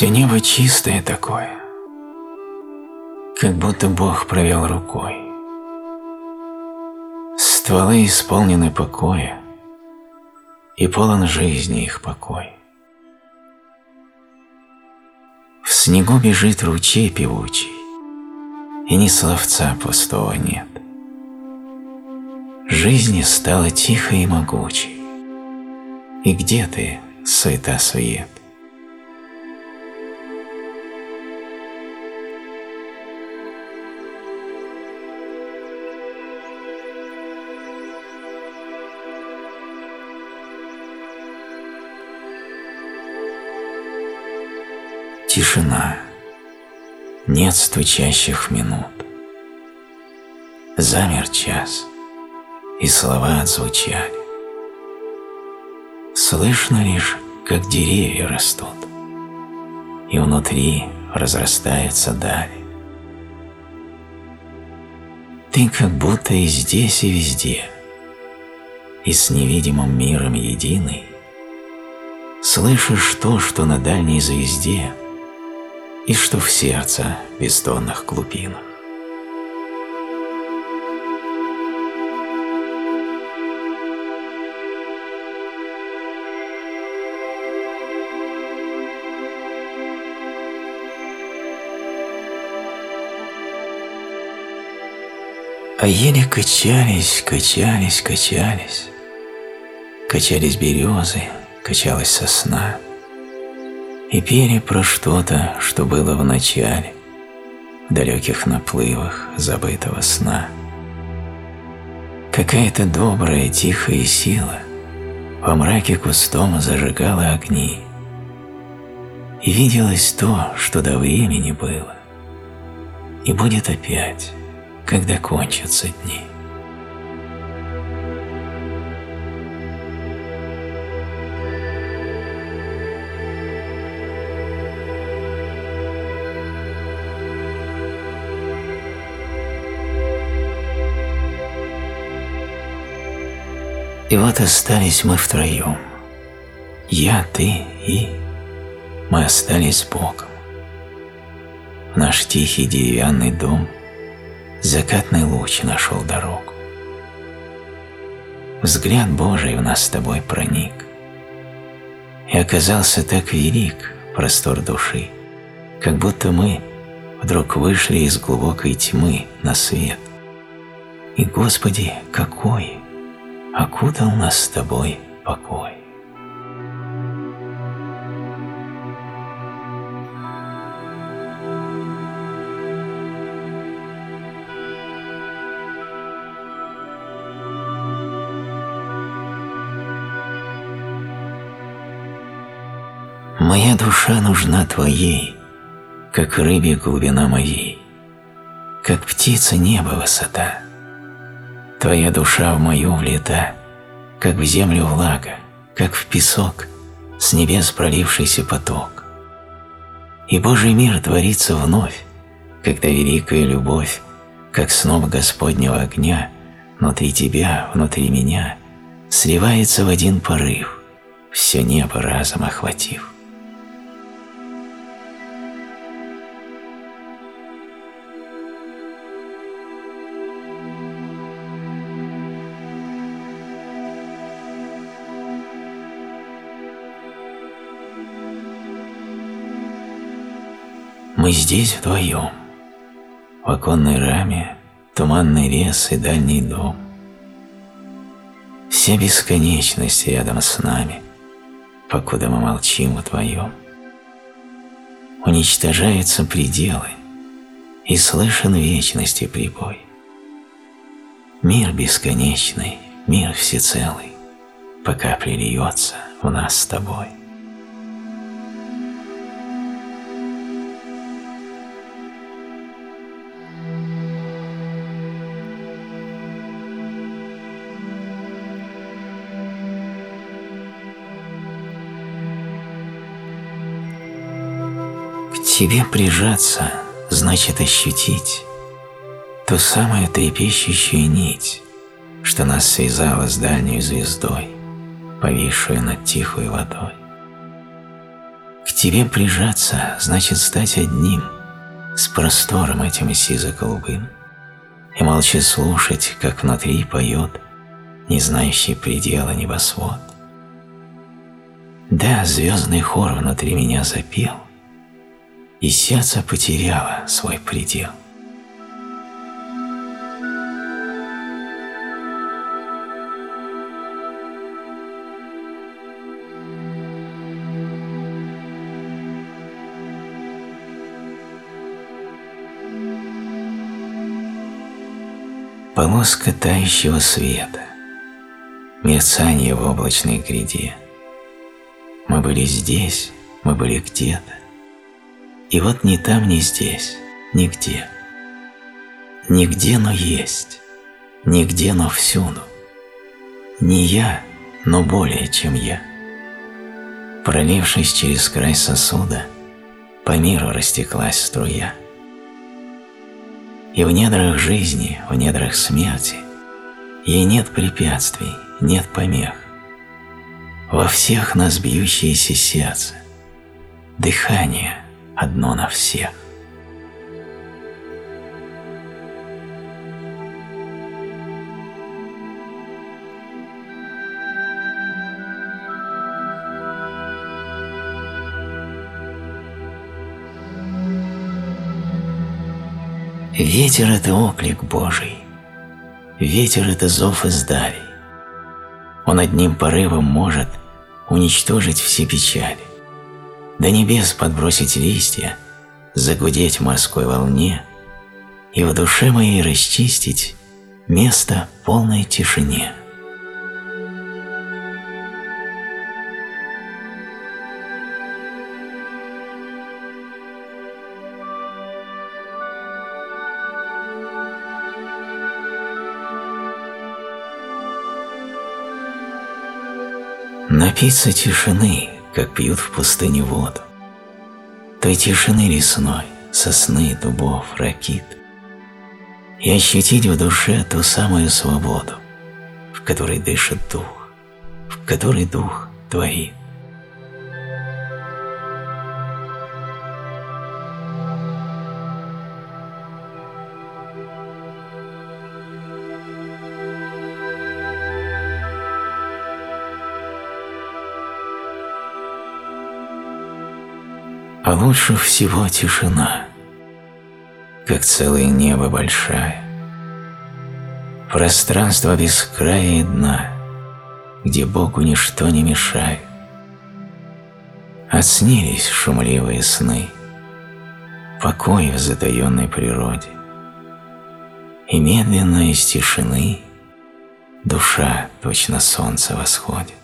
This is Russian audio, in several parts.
Все небо чистое такое, как будто Бог провел рукой. Стволы исполнены покоя, и полон жизни их покой. В снегу бежит ручей певучий, и ни словца пустого нет. Жизни стала тихой и могучей, и где ты, суета-сует? Тишина. Нет стучащих минут. Замер час, и слова отзвучали. Слышно лишь, как деревья растут, и внутри разрастается даль. Ты как будто и здесь, и везде, и с невидимым миром единый, слышишь то, что на дальней звезде – и что в сердце бездонных глубинах. А еле качались, качались, качались, Качались березы, качалась сосна — и пели про что-то, что было в начале, в далеких наплывах забытого сна. Какая-то добрая, тихая сила во мраке кустом зажигала огни, и виделось то, что до времени было, и будет опять, когда кончатся дни. И вот остались мы втроем. Я, ты и... Мы остались Богом. В наш тихий деревянный дом закатный луч нашел дорогу. Взгляд Божий в нас с тобой проник. И оказался так велик простор души, как будто мы вдруг вышли из глубокой тьмы на свет. И, Господи, какой! Окутал нас с тобой покой. Моя душа нужна твоей, как рыбе глубина моей, как птица небо высота. Твоя душа в мою влета, как в землю влага, как в песок, с небес пролившийся поток. И Божий мир творится вновь, когда великая любовь, как сноп Господнего огня, внутри тебя, внутри меня, сливается в один порыв, все небо разом охватив. Мы здесь вдвоем. В оконной раме туманный лес и дальний дом. Вся бесконечность рядом с нами, покуда мы молчим вдвоем. Уничтожаются пределы, и слышен вечности прибой. Мир бесконечный, мир всецелый, пока прильется в нас с тобой. Тебе прижаться значит ощутить ту самую трепещущую нить, что нас связала с дальней звездой, повисшую над тихой водой. К тебе прижаться значит стать одним с простором этим сизо-голубым и молча слушать, как внутри поет не знающий предела небосвод. Да, звездный хор внутри меня запел, и сердце потеряло свой предел. полоска тающего света, мерцание в облачной гряде. Мы были здесь, мы были где-то, и вот ни там, ни здесь, нигде. Нигде, но есть, нигде, но всюду. Не я, но более, чем я. Пролившись через край сосуда, по миру растеклась струя. И в недрах жизни, в недрах смерти ей нет препятствий, нет помех. Во всех нас бьющееся сердце, дыхание одно на всех. Ветер – это оклик Божий, ветер – это зов из дали. Он одним порывом может уничтожить все печали, до небес подбросить листья, загудеть в морской волне и в душе моей расчистить место полной тишине. Напиться тишины, как пьют в пустыне воду. Той тишины лесной, сосны, дубов, ракит. И ощутить в душе ту самую свободу, в которой дышит дух, в которой дух творит. Лучше всего тишина, как целое небо большая. Пространство без края и дна, где Богу ничто не мешает. Отснились шумливые сны, покой в затаенной природе. И медленно из тишины душа точно солнце восходит.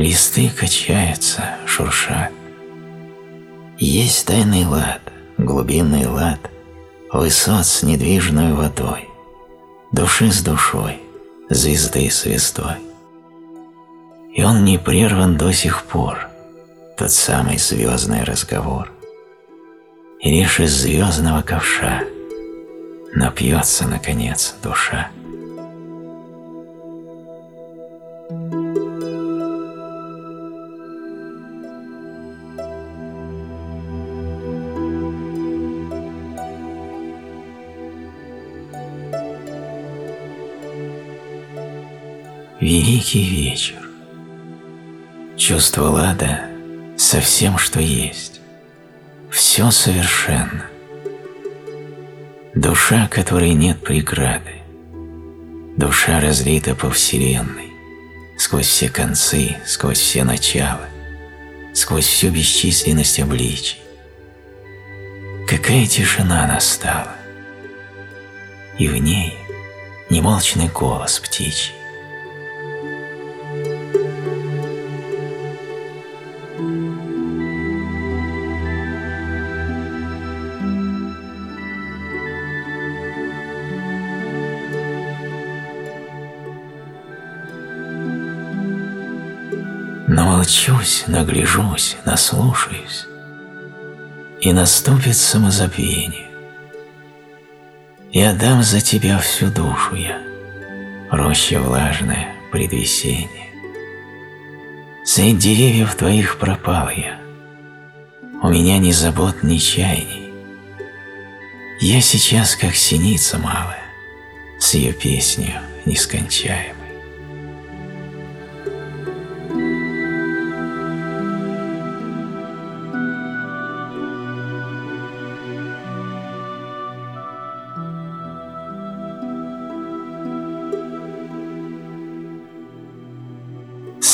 Листы качаются, шуршат. Есть тайный лад, глубинный лад, Высот с недвижной водой, Души с душой, звезды с звездой. И он не прерван до сих пор, Тот самый звездный разговор. И лишь из звездного ковша Напьется, наконец, душа. Великий вечер. Чувство лада со всем, что есть. Все совершенно. Душа, которой нет преграды. Душа разлита по вселенной, сквозь все концы, сквозь все начала, сквозь всю бесчисленность обличий. Какая тишина настала, и в ней немолчный голос птичий. Намолчусь, нагляжусь, наслушаюсь, и наступит самозабвение. И отдам за тебя всю душу я, роща влажная, предвесенье. Средь деревьев твоих пропал я, у меня ни забот, ни чаяний. Я сейчас как синица малая, с ее песнью нескончаемой.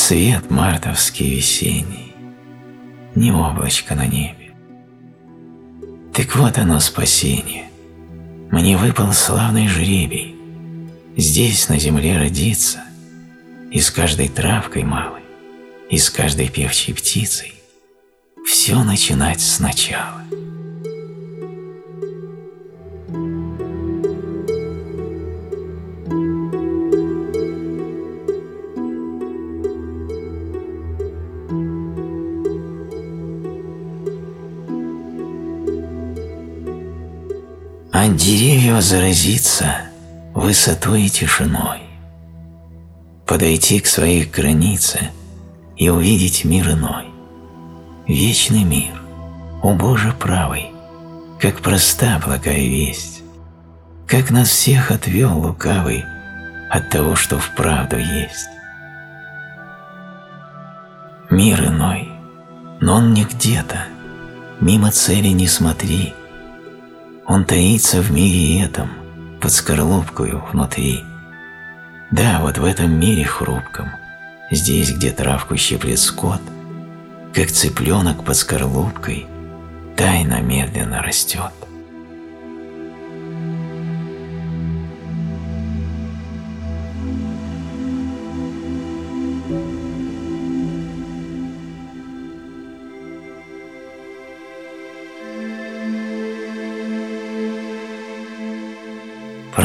Свет мартовский весенний, не облачко на небе. Так вот оно спасение. Мне выпал славный жребий. Здесь, на земле, родиться, и с каждой травкой малой, и с каждой певчей птицей, все начинать сначала. А деревья заразиться высотой и тишиной, подойти к своей границе и увидеть мир иной, вечный мир, о Боже правый, как проста благая весть, как нас всех отвел лукавый от того, что вправду есть. Мир иной, но он не где-то, мимо цели не смотри, он таится в мире этом, под скорлупкою внутри. Да, вот в этом мире хрупком, здесь, где травку щиплет скот, как цыпленок под скорлупкой, тайна медленно растет.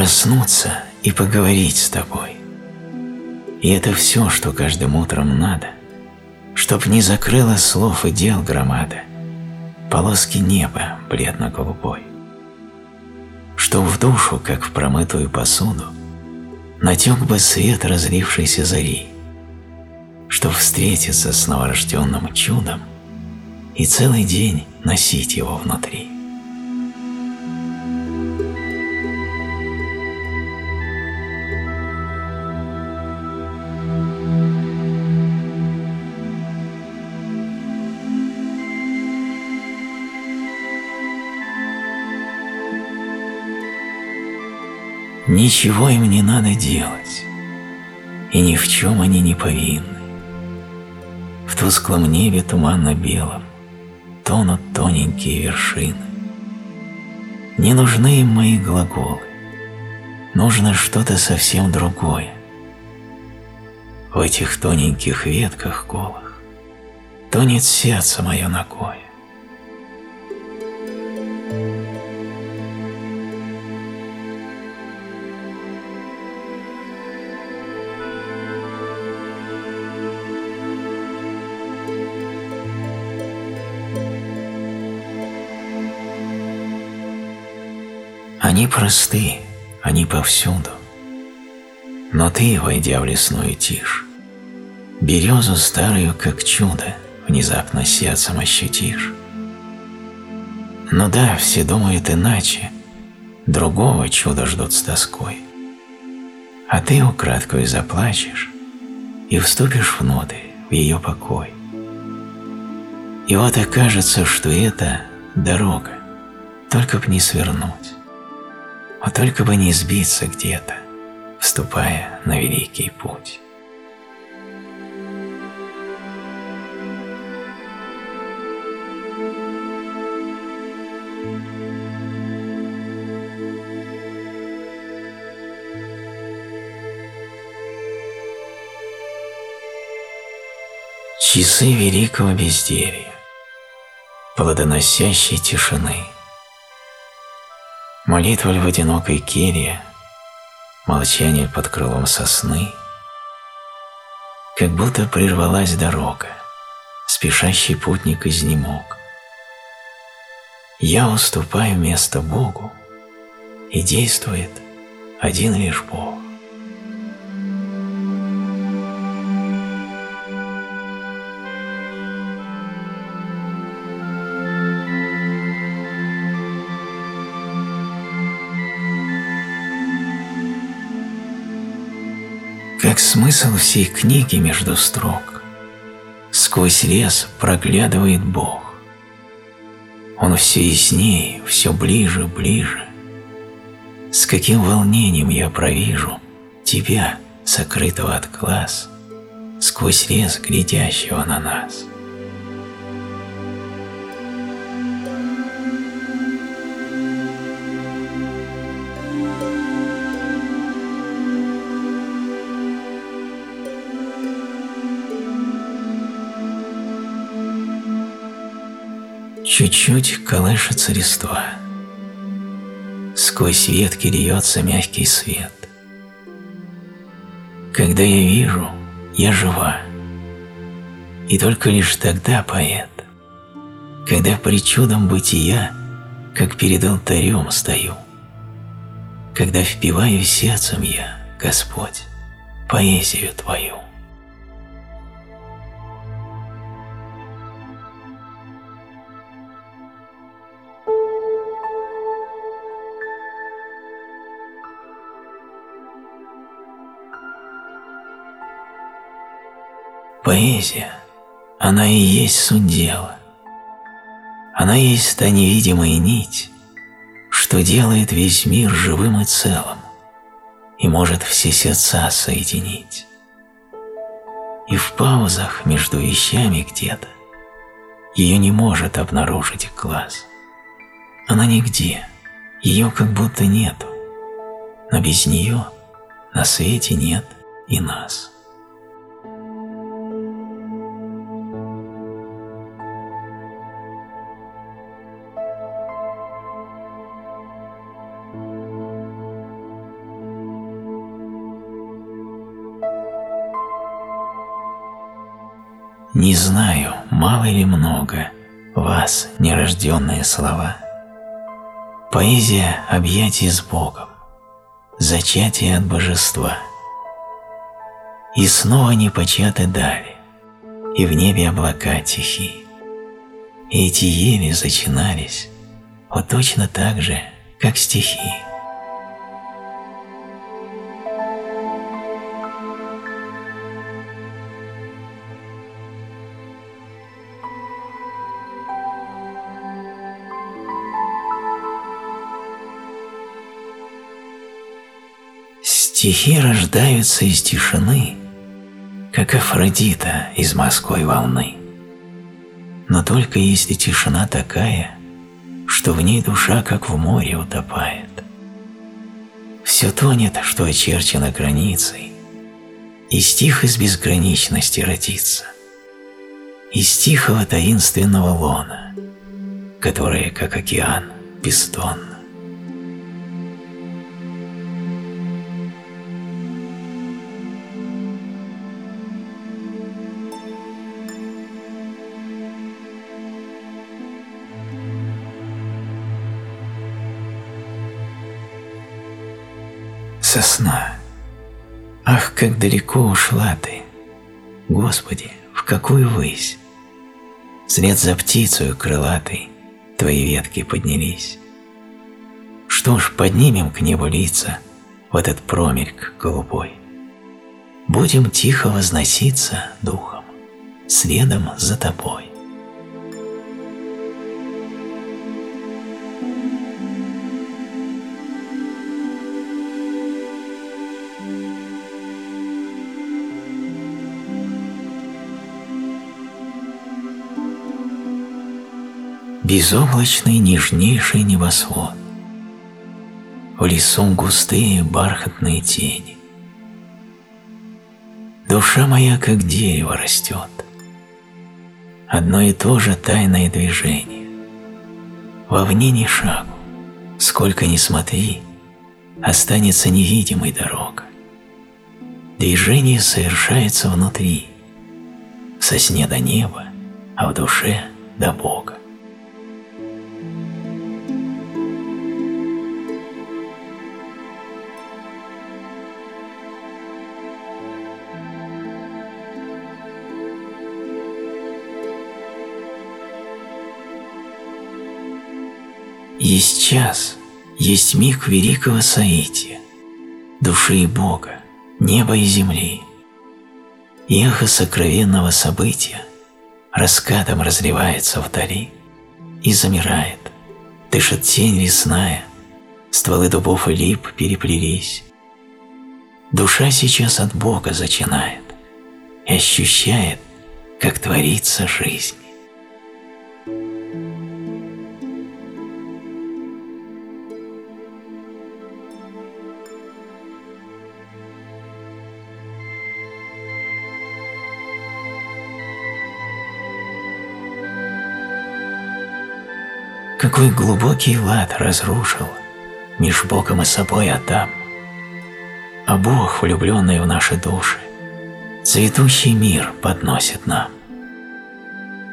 Проснуться и поговорить с тобой. И это все, что каждым утром надо, чтоб не закрыло слов и дел громада, полоски неба бледно-голубой. Чтоб в душу, как в промытую посуду, натек бы свет разлившейся зари, чтоб встретиться с новорожденным чудом и целый день носить его внутри. Ничего им не надо делать, и ни в чем они не повинны. В тусклом небе туманно-белом тонут тоненькие вершины. Не нужны им мои глаголы, нужно что-то совсем другое. В этих тоненьких ветках голых тонет сердце мое ногое. Они просты, они повсюду. Но ты, войдя в лесную тишь, березу старую, как чудо, внезапно сердцем ощутишь. Ну да, все думают иначе, другого чуда ждут с тоской. А ты украдкой заплачешь и вступишь в ноты, в ее покой. И вот окажется, что это дорога, только б не свернуть а только бы не сбиться где-то, вступая на великий путь. Часы великого безделья, плодоносящей тишины – Молитва в одинокой келье, молчание под крылом сосны. как будто прервалась дорога, спешащий путник изнемог. Я уступаю место Богу, и действует один лишь Бог. Смысл всей книги между строк. Сквозь лес проглядывает Бог. Он все яснее, все ближе, ближе. С каким волнением я провижу Тебя, сокрытого от глаз, Сквозь лес, глядящего на нас. Чуть-чуть колышется листва. Сквозь ветки льется мягкий свет. Когда я вижу, я жива. И только лишь тогда поэт, когда причудом бытия, как перед алтарем стою, когда впиваю сердцем я, Господь, поэзию Твою. Поэзия, она и есть суть дела. Она есть та невидимая нить, что делает весь мир живым и целым и может все сердца соединить. И в паузах между вещами где-то ее не может обнаружить глаз. Она нигде, ее как будто нету, но без нее на свете нет и нас. Не знаю, мало или много вас, нерожденные слова. Поэзия объятий с Богом, зачатие от божества. И снова не початы дали, и в небе облака тихи. И эти ели зачинались вот точно так же, как стихи. Стихи рождаются из тишины, как Афродита из морской волны. Но только если тишина такая, что в ней душа как в море утопает. Все тонет, что очерчено границей, и стих из безграничности родится, из тихого таинственного лона, которое, как океан, бестонно. Сосна. Ах, как далеко ушла ты! Господи, в какую высь! Вслед за птицею крылатой твои ветки поднялись. Что ж, поднимем к небу лица в этот промельк голубой. Будем тихо возноситься духом, следом за тобой. Безоблачный нежнейший небосвод. В лесу густые бархатные тени. Душа моя, как дерево, растет. Одно и то же тайное движение. Вовне ни шагу, сколько ни смотри, останется невидимой дорога. движение совершается внутри, со сне до неба, а в душе до Бога. Есть час, есть миг великого соития, души и Бога, неба и земли. Эхо сокровенного события раскатом разливается вдали и замирает, дышит тень лесная, стволы дубов и лип переплелись. Душа сейчас от Бога зачинает и ощущает, как творится жизнь. Какой глубокий лад разрушил меж Богом и собой Адам. А Бог, влюбленный в наши души, цветущий мир подносит нам.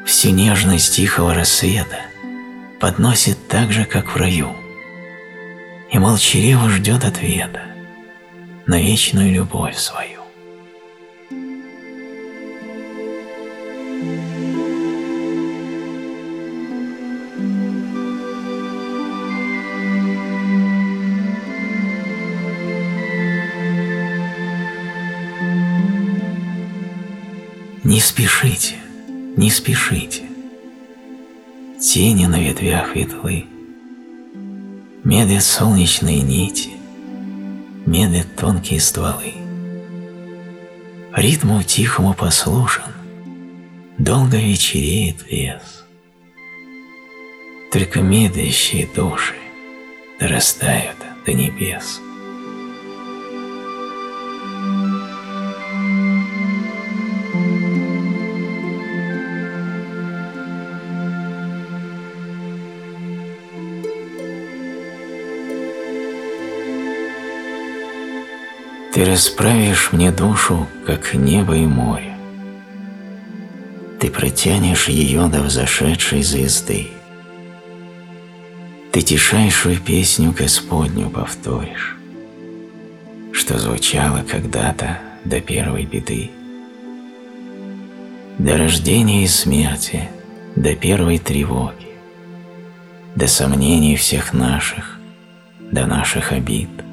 Всю нежность тихого рассвета подносит так же, как в раю, и молчаливо ждет ответа на вечную любовь свою. Спешите, не спешите. Тени на ветвях ветлы, Медлят солнечные нити, Медлят тонкие стволы. Ритму тихому послушан, Долго вечереет лес. Только медлящие души Дорастают до небес. Ты расправишь мне душу, как небо и море. Ты протянешь ее до взошедшей звезды. Ты тишайшую песню Господню повторишь, что звучало когда-то до первой беды. До рождения и смерти, до первой тревоги, до сомнений всех наших, до наших обид –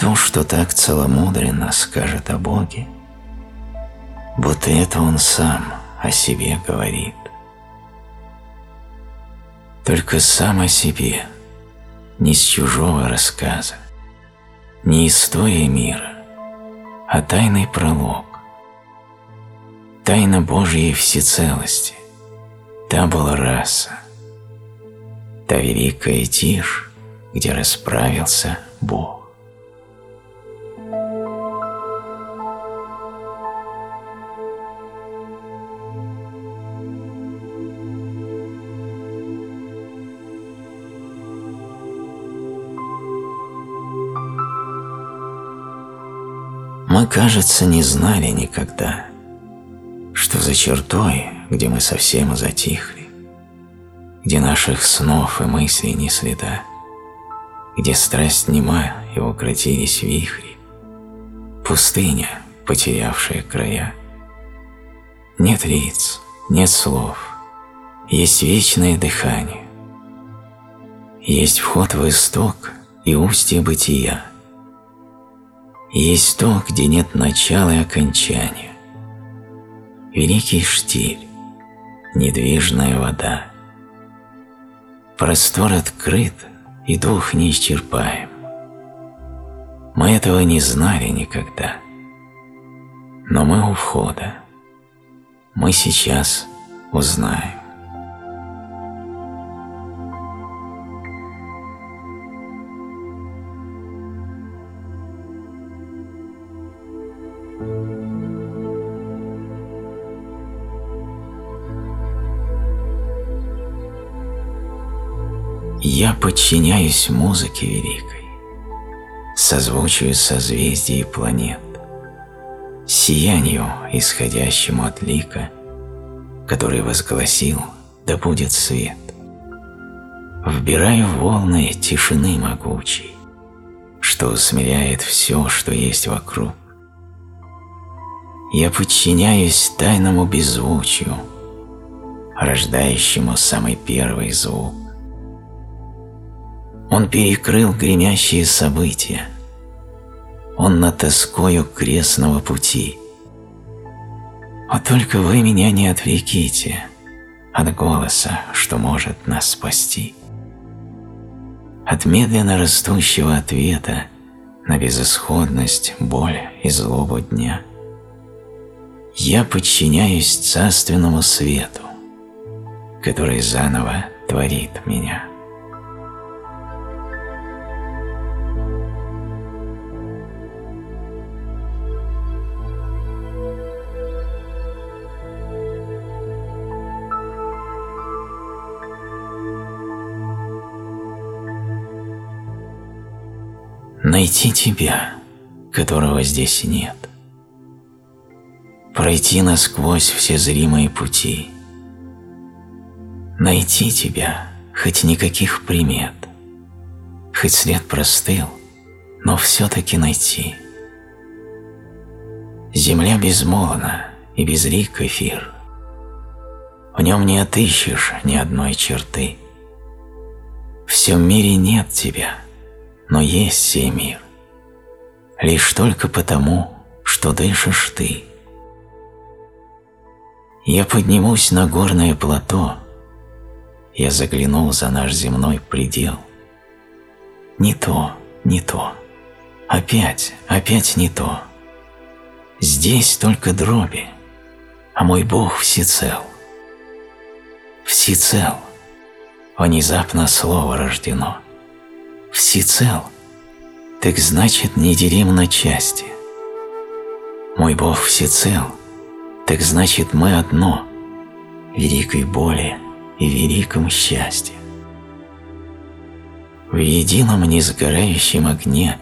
то, что так целомудренно скажет о Боге, будто это Он сам о себе говорит. Только сам о себе, не с чужого рассказа, не история мира, а тайный пролог. Тайна Божьей всецелости, та была раса, та великая тишь, где расправился Бог. Мы, кажется, не знали никогда, что за чертой, где мы совсем затихли, где наших снов и мыслей не следа, где страсть нема и укротились вихри, пустыня, потерявшая края. Нет лиц, нет слов, есть вечное дыхание, есть вход в исток и устье бытия – есть то, где нет начала и окончания. Великий штиль, недвижная вода. Простор открыт, и дух неисчерпаем. Мы этого не знали никогда. Но мы у входа. Мы сейчас узнаем. Я подчиняюсь музыке великой, созвучию созвездий и планет, сиянию, исходящему от лика, который возгласил «Да будет свет». Вбираю волны тишины могучей, что усмиряет все, что есть вокруг. Я подчиняюсь тайному беззвучию, рождающему самый первый звук. Он перекрыл гремящие события. Он на тоскою крестного пути. А только вы меня не отвлеките от голоса, что может нас спасти. От медленно растущего ответа на безысходность, боль и злобу дня. Я подчиняюсь царственному свету, который заново творит меня. Найти тебя, которого здесь нет. Пройти насквозь все зримые пути. Найти тебя, хоть никаких примет. Хоть след простыл, но все-таки найти. Земля безмолвна и безлик эфир. В нем не отыщешь ни одной черты. В всем мире нет тебя — но есть сей мир. Лишь только потому, что дышишь ты. Я поднимусь на горное плато, я заглянул за наш земной предел. Не то, не то, опять, опять не то. Здесь только дроби, а мой Бог всецел. Всецел, внезапно слово рождено – всецел, так значит не делим на части. Мой Бог всецел, так значит мы одно, великой боли и великом счастье. В едином несгорающем огне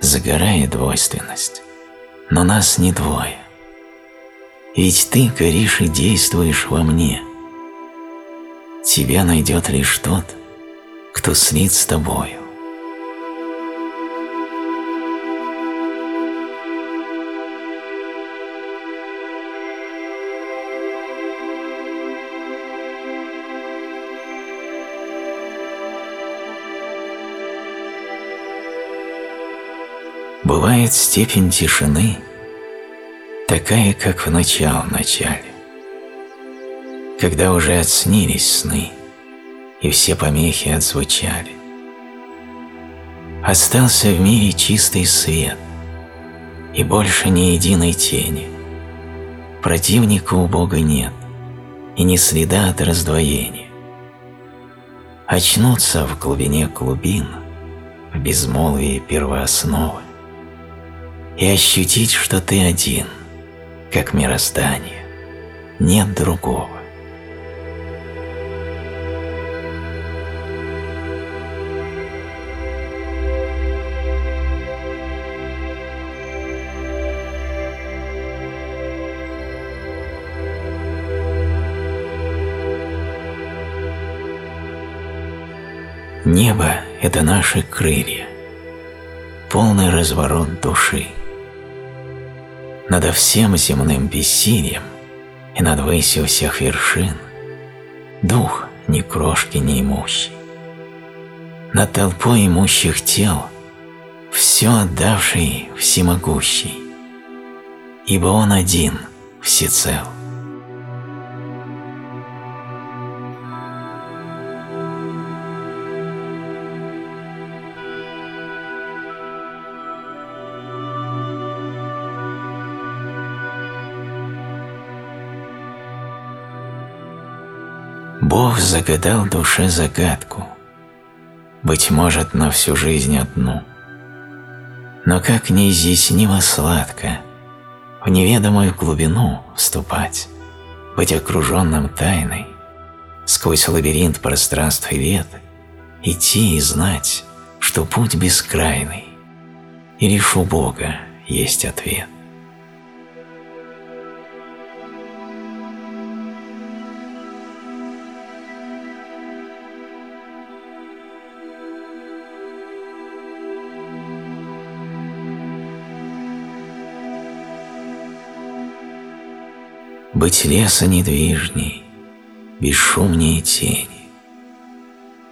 загорает двойственность, но нас не двое. Ведь ты горишь и действуешь во мне. Тебя найдет лишь тот, кто слит с тобою. Бывает степень тишины такая, как в начало начале, когда уже отснились сны, и все помехи отзвучали. Остался в мире чистый свет, и больше ни единой тени. Противника у Бога нет, и ни следа от раздвоения. Очнуться в глубине глубин, в безмолвии первоосновы, и ощутить, что ты один, как мироздание, нет другого. Небо – это наши крылья, полный разворот души – надо всем земным бессилием и над высью всех вершин дух ни крошки не имущий. Над толпой имущих тел все отдавший всемогущий, ибо он один всецел. Бог загадал душе загадку, быть может, на всю жизнь одну. Но как неизъяснимо сладко в неведомую глубину вступать, быть окруженным тайной, сквозь лабиринт пространств и вет, идти и знать, что путь бескрайный, и лишь у Бога есть ответ. Быть леса недвижней, бесшумнее тени,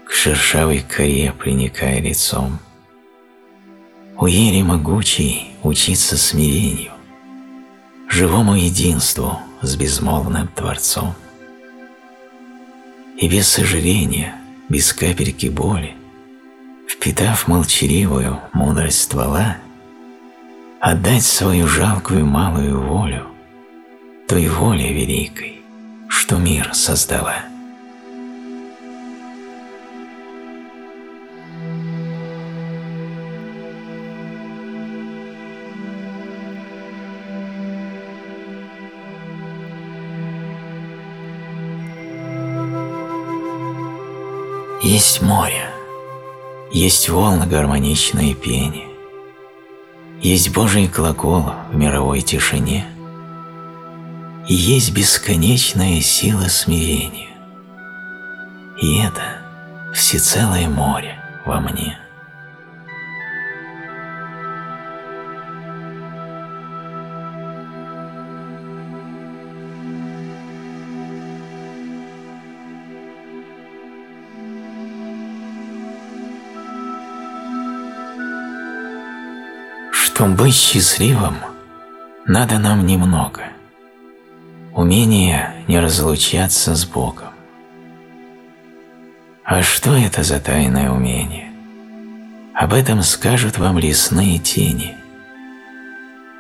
К шершавой коре приникая лицом, У ели могучей учиться смирению, Живому единству с безмолвным Творцом. И без сожаления, без капельки боли, Впитав молчаливую мудрость ствола, Отдать свою жалкую малую волю той воле великой, что мир создала. Есть море, есть волны гармоничные пение, есть Божий глагол в мировой тишине – есть бесконечная сила смирения. И это всецелое море во мне. Чтобы быть счастливым, надо нам немного – Умение не разлучаться с Богом. А что это за тайное умение? Об этом скажут вам лесные тени.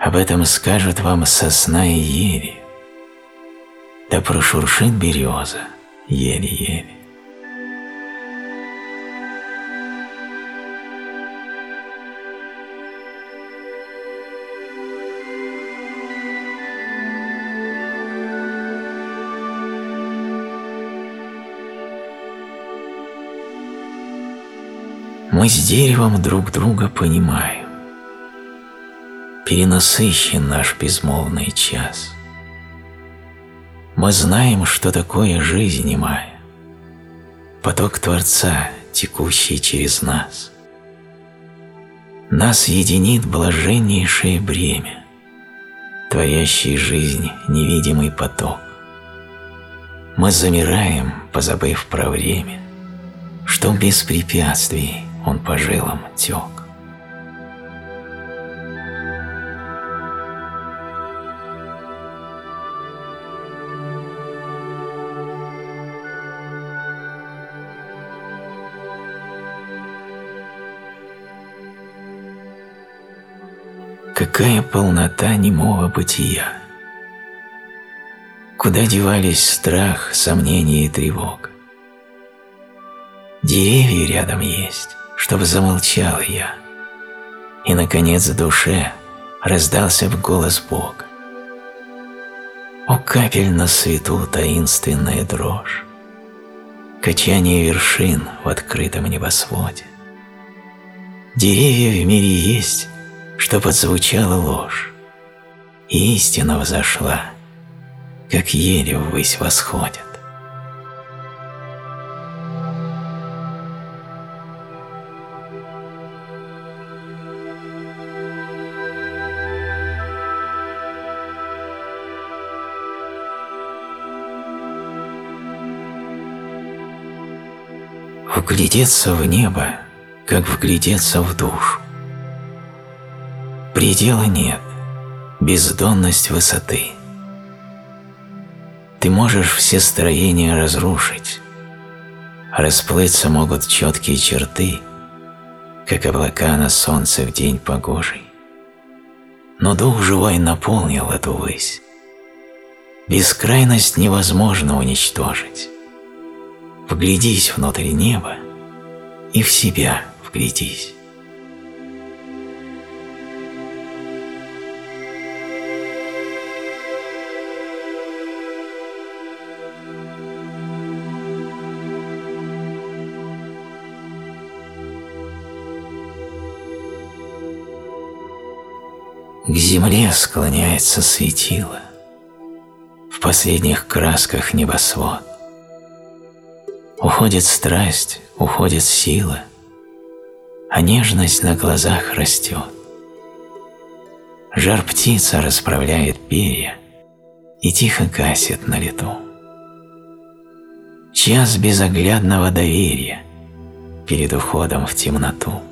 Об этом скажут вам сосна и ели. Да прошуршит береза еле-еле. Мы с деревом друг друга понимаем. Перенасыщен наш безмолвный час. Мы знаем, что такое жизнь немая, поток Творца, текущий через нас. Нас единит блаженнейшее бремя, творящий жизнь невидимый поток. Мы замираем, позабыв про время, что без препятствий он по жилам тек. Какая полнота немого бытия! Куда девались страх, сомнение и тревога? Деревья рядом есть, чтобы замолчал я. И, наконец, в душе раздался в голос Бог. О, капель на свету таинственная дрожь, Качание вершин в открытом небосводе. Деревья в мире есть, чтоб отзвучала ложь, И истина взошла, как еле ввысь восходит. Вглядеться в небо, как вглядеться в душу. Предела нет, бездонность высоты. Ты можешь все строения разрушить, расплыться могут четкие черты, как облака на солнце в день погожий. Но дух живой наполнил эту высь. Бескрайность невозможно уничтожить. Вглядись внутрь неба и в себя вглядись. К земле склоняется светило, В последних красках небосвод. Уходит страсть, уходит сила, А нежность на глазах растет. Жар птица расправляет перья И тихо гасит на лету. Час безоглядного доверия Перед уходом в темноту.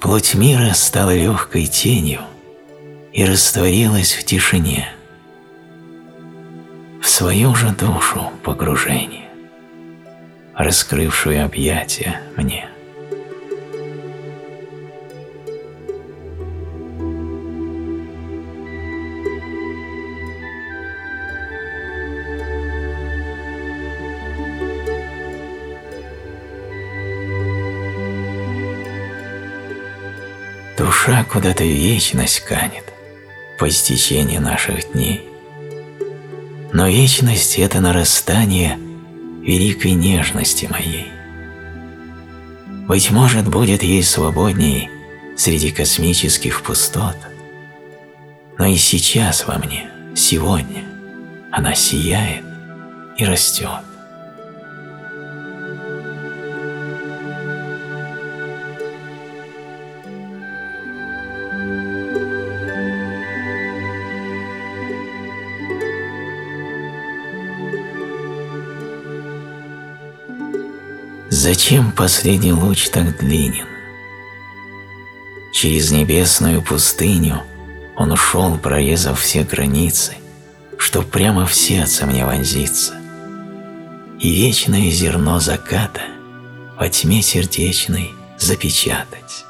Плоть мира стала легкой тенью и растворилась в тишине, в свою же душу погружение, раскрывшую объятия мне. Душа куда-то вечность канет по истечении наших дней. Но вечность – это нарастание великой нежности моей. Быть может, будет ей свободней среди космических пустот, но и сейчас во мне, сегодня, она сияет и растет. Зачем последний луч так длинен? Через небесную пустыню он ушел, прорезав все границы, чтоб прямо в сердце мне вонзиться. И вечное зерно заката во тьме сердечной запечатать.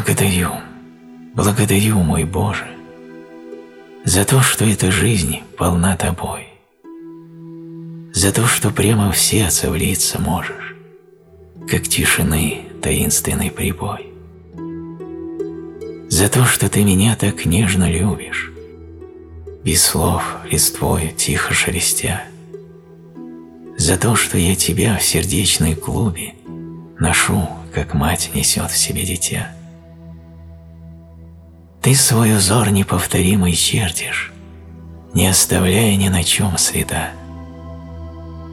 Благодарю, благодарю, мой Боже, за то, что эта жизнь полна Тобой, за то, что прямо в сердце влиться можешь, как тишины таинственный прибой, за то, что Ты меня так нежно любишь, без слов листвою тихо шелестя, за то, что я Тебя в сердечной клубе ношу, как мать несет в себе дитя. Ты свой узор неповторимый чертишь, не оставляя ни на чем следа.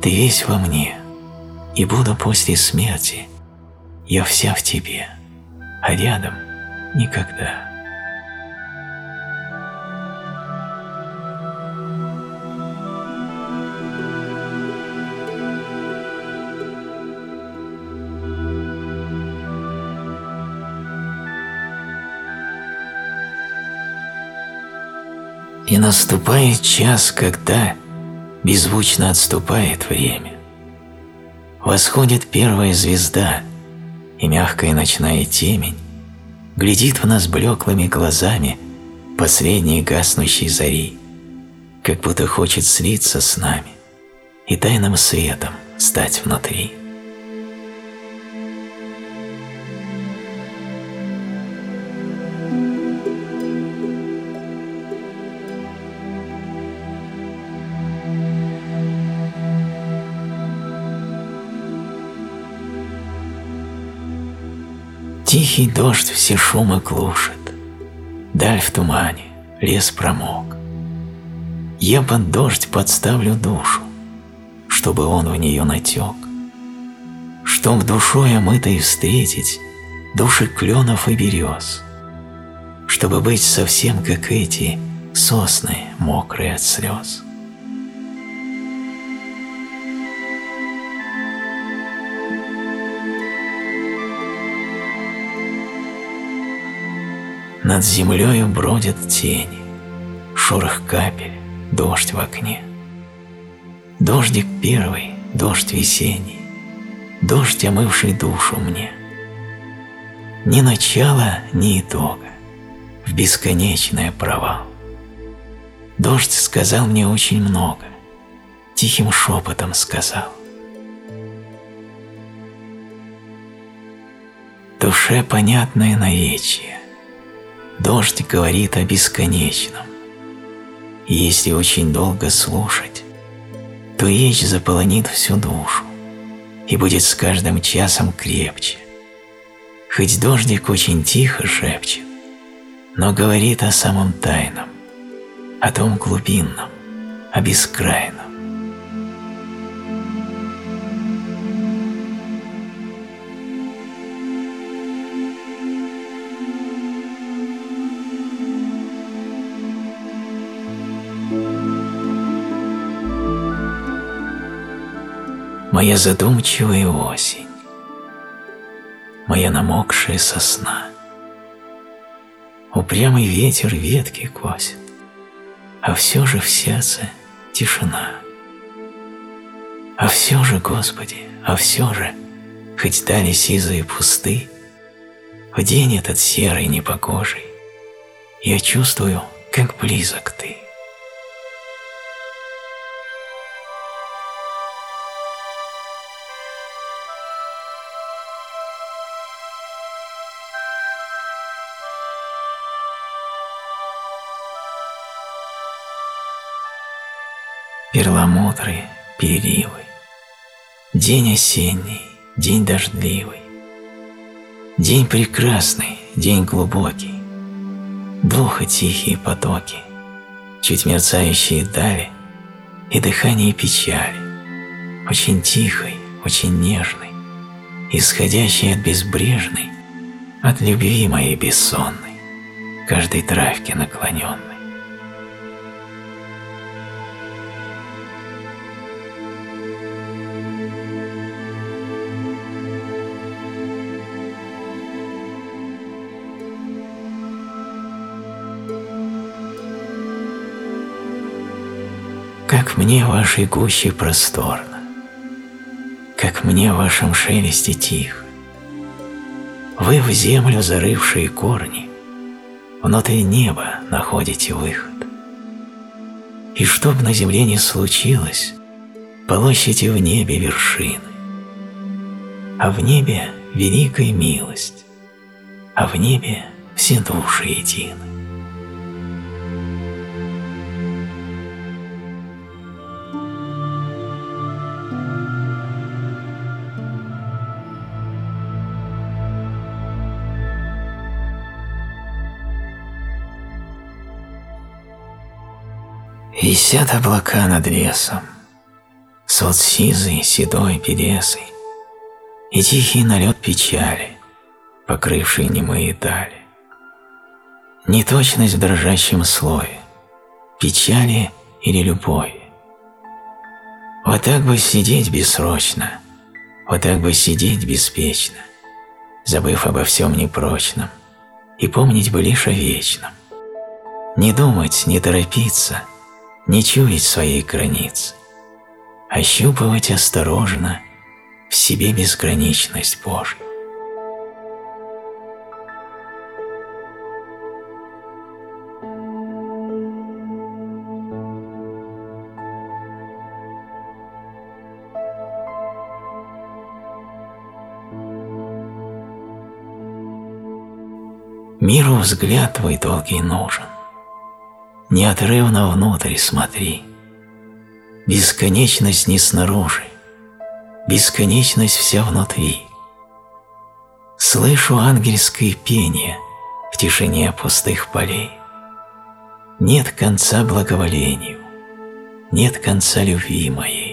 Ты весь во мне, и буду после смерти, я вся в тебе, а рядом никогда. Наступает час, когда беззвучно отступает время. Восходит первая звезда, и мягкая ночная темень глядит в нас блеклыми глазами последней гаснущей зари, как будто хочет слиться с нами и тайным светом стать внутри. Тихий дождь все шумы глушит, Даль в тумане, лес промок. Я под дождь подставлю душу, Чтобы он в нее натек. Чтоб душой омытой встретить Души кленов и берез, Чтобы быть совсем как эти Сосны, мокрые от слез. Над землею бродят тени, шорох капель, дождь в окне. Дождик первый, дождь весенний, дождь, омывший душу мне. Ни начала, ни итога, в бесконечное провал. Дождь сказал мне очень много, тихим шепотом сказал. душе понятное навечие. Дождь говорит о бесконечном. Если очень долго слушать, то речь заполонит всю душу и будет с каждым часом крепче. Хоть дождик очень тихо шепчет, но говорит о самом тайном, о том глубинном, о бескрайном. Моя задумчивая осень, моя намокшая сосна. Упрямый ветер ветки косит, а все же в сердце тишина. А все же, Господи, а все же, хоть дали сизые пусты, в день этот серый непогожий, я чувствую, как близок Ты. Перламутры, переливы. День осенний, день дождливый. День прекрасный, день глубокий. Духа тихие потоки, чуть мерцающие дали и дыхание печали, очень тихой, очень нежной, исходящей от безбрежной, от любви моей бессонной, каждой травке наклоненной. Как мне вашей гуще просторно, Как мне в вашем шелесте тихо. Вы в землю зарывшие корни, Внутри неба находите выход. И чтоб на земле не случилось, Полощите в небе вершины. А в небе великая милость, А в небе все души едины. Висят облака над лесом, Сот сизый, седой, пересый, И тихий налет печали, Покрывший немые дали. Неточность в дрожащем слое, Печали или любови. Вот так бы сидеть бессрочно, Вот так бы сидеть беспечно, Забыв обо всем непрочном, И помнить бы лишь о вечном. Не думать, не торопиться — не чуять своей границ, ощупывать осторожно в себе безграничность Божью. Миру взгляд твой долгий нужен неотрывно внутрь смотри. Бесконечность не снаружи, бесконечность вся внутри. Слышу ангельское пение в тишине пустых полей. Нет конца благоволению, нет конца любви моей.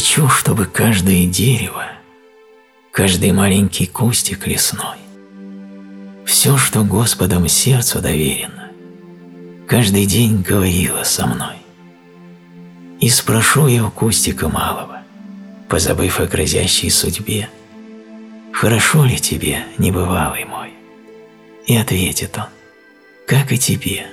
Хочу, чтобы каждое дерево, каждый маленький кустик лесной, все, что Господом сердцу доверено, каждый день говорило со мной. И спрошу я у кустика малого, позабыв о грозящей судьбе, «Хорошо ли тебе, небывалый мой?» И ответит он, «Как и тебе».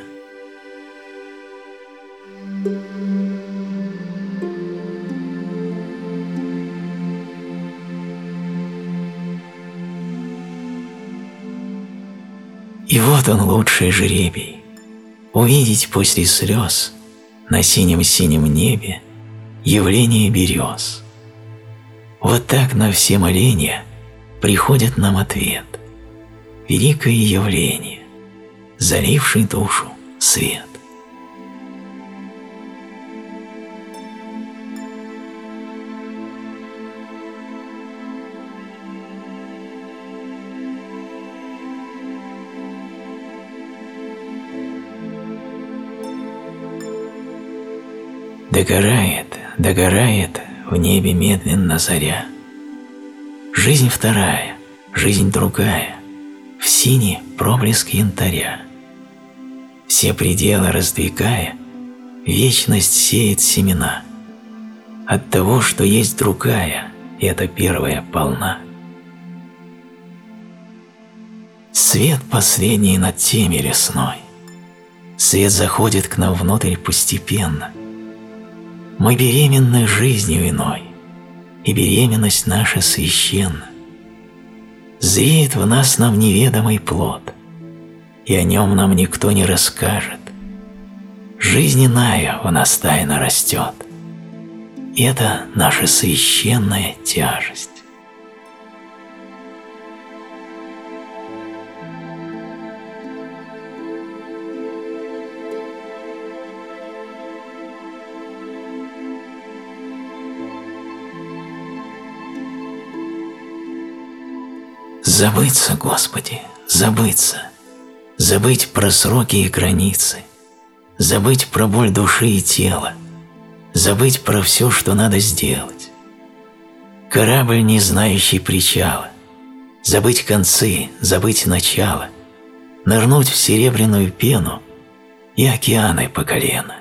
И вот он лучший жребий. Увидеть после слез на синем-синем небе явление берез. Вот так на все моления приходит нам ответ. Великое явление, заливший душу свет. Догорает, догорает в небе медленно заря. Жизнь вторая, жизнь другая, в сине проблеск янтаря. Все пределы раздвигая, вечность сеет семена. От того, что есть другая, эта первая полна. Свет последний над теми лесной. Свет заходит к нам внутрь постепенно – мы беременны жизнью иной, и беременность наша священна. Зреет в нас нам неведомый плод, и о нем нам никто не расскажет. Жизнь в нас тайно растет, это наша священная тяжесть. Забыться, Господи, забыться, забыть про сроки и границы, забыть про боль души и тела, забыть про все, что надо сделать. Корабль, не знающий причала, забыть концы, забыть начало, нырнуть в серебряную пену и океаны по колено.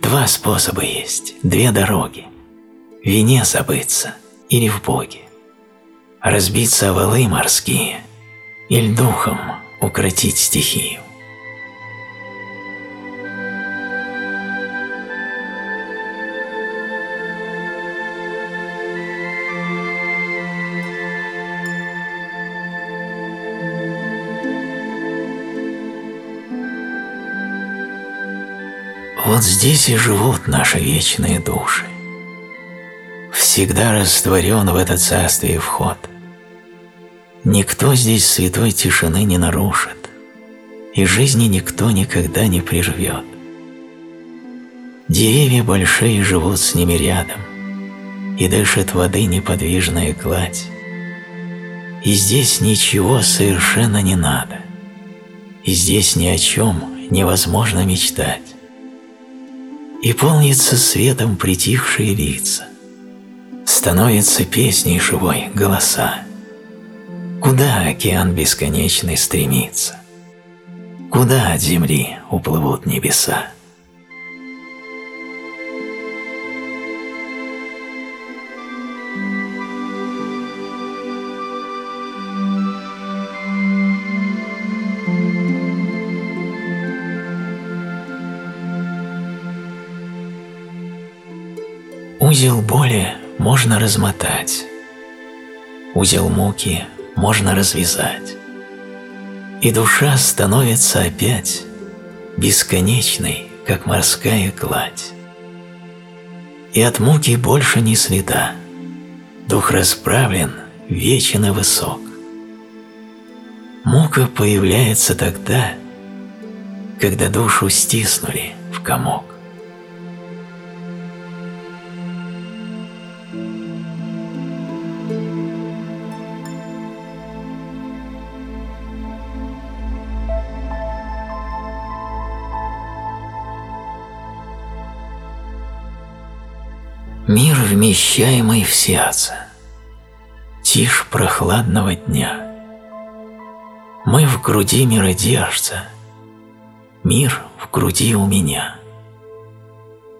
Два способа есть, две дороги – в вине забыться или в Боге разбиться валы морские или духом укротить стихию. Вот здесь и живут наши вечные души. Всегда растворен в это царствие вход. Никто здесь святой тишины не нарушит, и жизни никто никогда не прервет. Деревья большие живут с ними рядом, и дышит воды неподвижная гладь. И здесь ничего совершенно не надо, и здесь ни о чем невозможно мечтать. И полнится светом притихшие лица, становится песней живой голоса. Куда океан бесконечный стремится? Куда от земли уплывут небеса? Узел боли можно размотать, узел муки можно развязать. И душа становится опять бесконечной, как морская гладь. И от муки больше не следа, дух расправлен, вечен и высок. Мука появляется тогда, когда душу стиснули в комок. Мир, вмещаемый в сердце, Тишь прохладного дня. Мы в груди миродержца, Мир в груди у меня.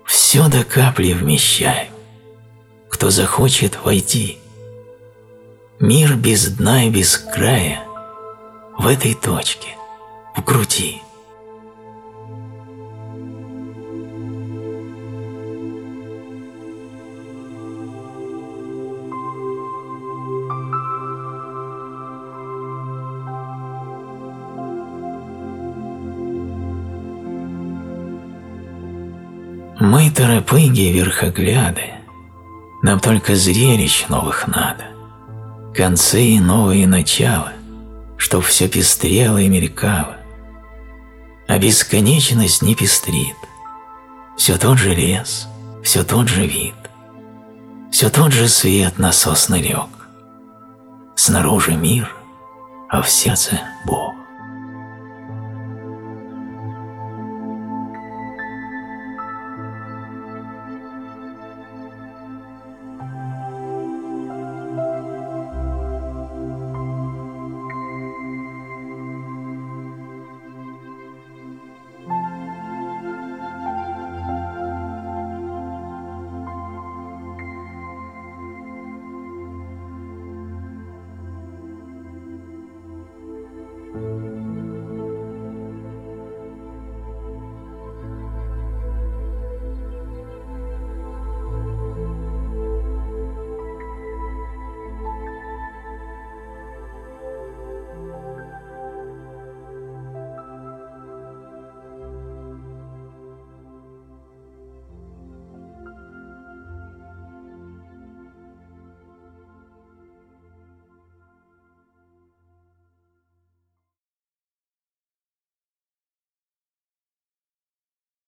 Все до капли вмещаем, Кто захочет войти. Мир без дна и без края В этой точке, в груди. Мы торопыги верхогляды, нам только зрелищ новых надо, концы и новые начала, чтоб все пестрело и мелькало. А бесконечность не пестрит, все тот же лес, все тот же вид, все тот же свет на сосны лег. Снаружи мир, а в сердце Бог.